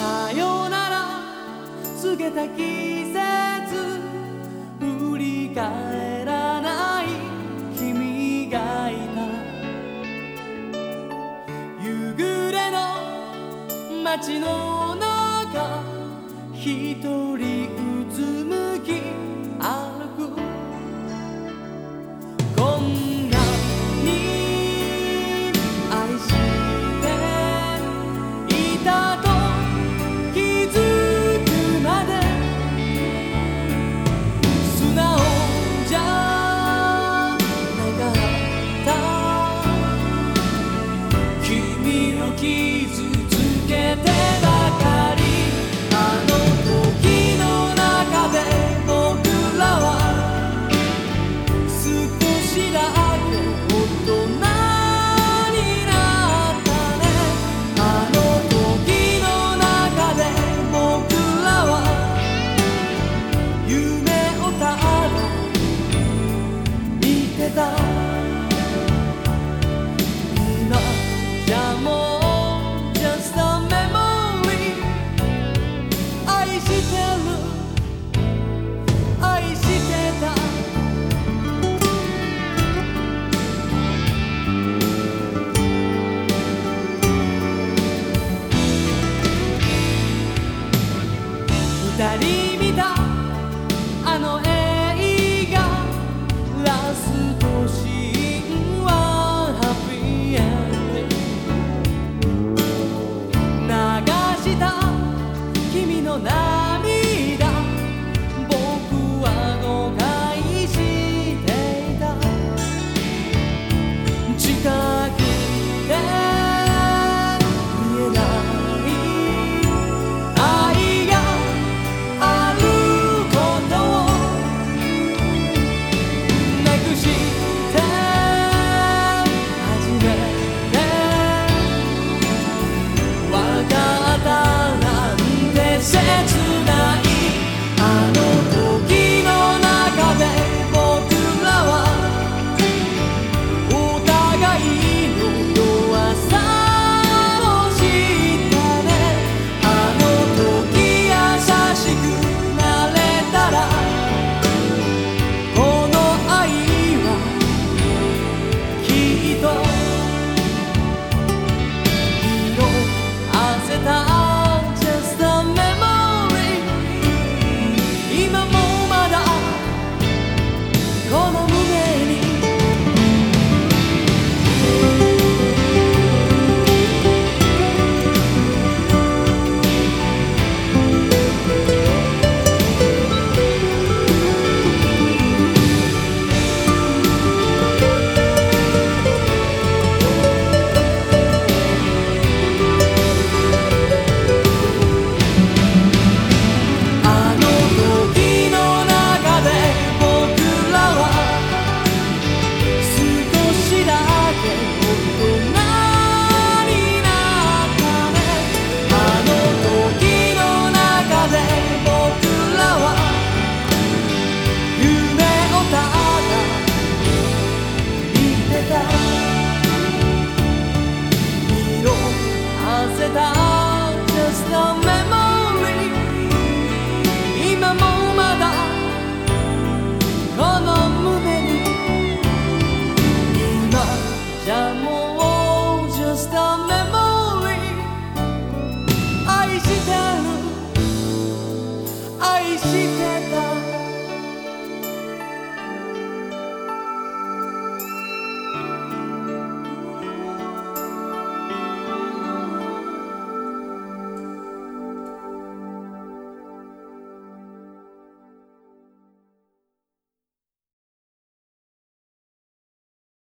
さよなら告げた季節振り返らない君がいた。夕暮れの街の中一人の涙。僕は誤解していた。